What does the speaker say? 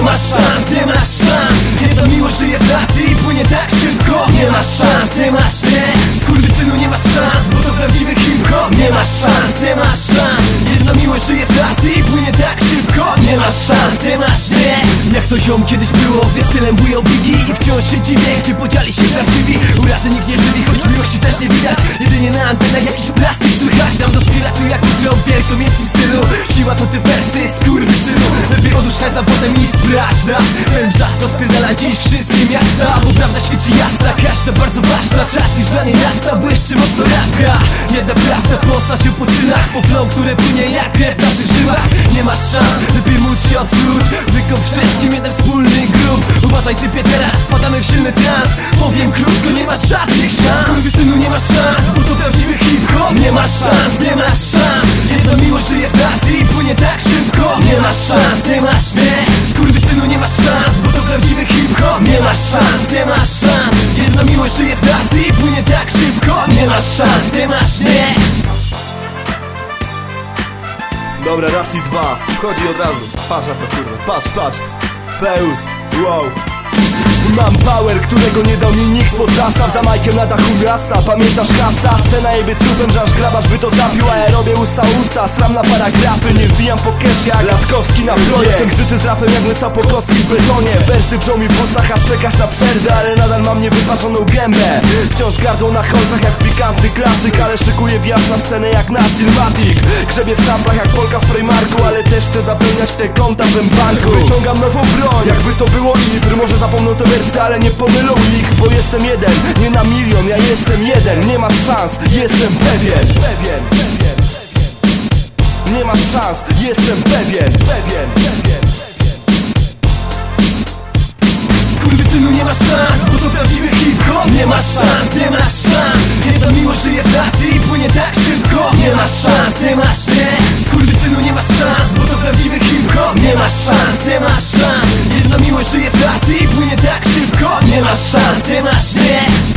Nie masz szans, nie masz szans. Jedna miłość żyje w i płynie tak szybko. Nie masz szans, nie masz nie. Skurwysynu nie masz szans, bo to prawdziwy hip-hop. Nie masz szans, nie masz szans. Jedna miłość żyje w i płynie tak szybko. Nie masz szans, nie masz nie. Jak to ziom kiedyś było, gdy stylem bują bigi I wciąż się dziwię, gdzie podzieli się prawdziwi. Urazy nikt nie żywi, choć miłości też nie widać. Jedynie na antenach jakiś plastik słychać. Tam do tu jak utro w wielkomiejskim stylu. Siła to te wersy, Lepiej odłóż hajs, a potem i sprawdź nas Ten wrzask rozpierdala dziś wszystkie miasta Bo prawda świeci jasna, każda bardzo ważna Czas już dla niej nasta, błyszczy mocno rapka Jedna prawda posta się po czynach Po flow, które płynie jak krew w naszych żyłach. Nie masz szans, lepiej móc się odsuć. Wykop wszystkim jeden wspólny grup Uważaj typie teraz, wpadamy w silny trans. Powiem krótko, nie masz żadnych szans. Skurwysynu nie masz szans, bo to prawdziwy hip-hop. Nie masz szans, masz szans, nie masz nie? Dobra, raz i dwa, wchodzi od razu. Patrz na to kurwa, patrz, patrz. Peus, wow Mam power, którego nie dał mi nikt pod zastaw Za majkiem na dachu miasta, pamiętasz kasta? Scena jeby trupem, że aż grabasz by to zapił A ja robię usta usta, sram na paragrafy Nie wbijam po cash jak Latkowski na broje Jestem żyty z rapem jak łysa po kostki w betonie. Wersy wrzą mi w ustach, aż czekasz na przerwę Ale nadal mam niewyparzoną gębę. Wciąż gardło na kolcach jak pikantny klasyk Ale szykuję wjazd na scenę jak na Silmatic. Grzebię w samplach jak Polka w Primarku Ale też chcę zapełniać te konta w banku. Wyciągam nową broń, jakby to było Ibr Może zapomną te wersy, ale nie pomylą ich Bo jestem jeden, nie na milion, ja jestem jeden. Nie masz szans, jestem pewien. Pewien, pewien, pewien. Nie masz szans, jestem pewien Pewien, pewien, pewien. Skurwysynu nie masz szans, bo to prawdziwy hip-hop. Nie masz szans, nie masz szans. Jedna miłość żyje w nas i płynie tak szybko. Nie masz szans, nie masz nie. Skurwysynu nie masz szans, bo to prawdziwy hip-hop. Nie masz szans, nie masz masz szans, nie masz nie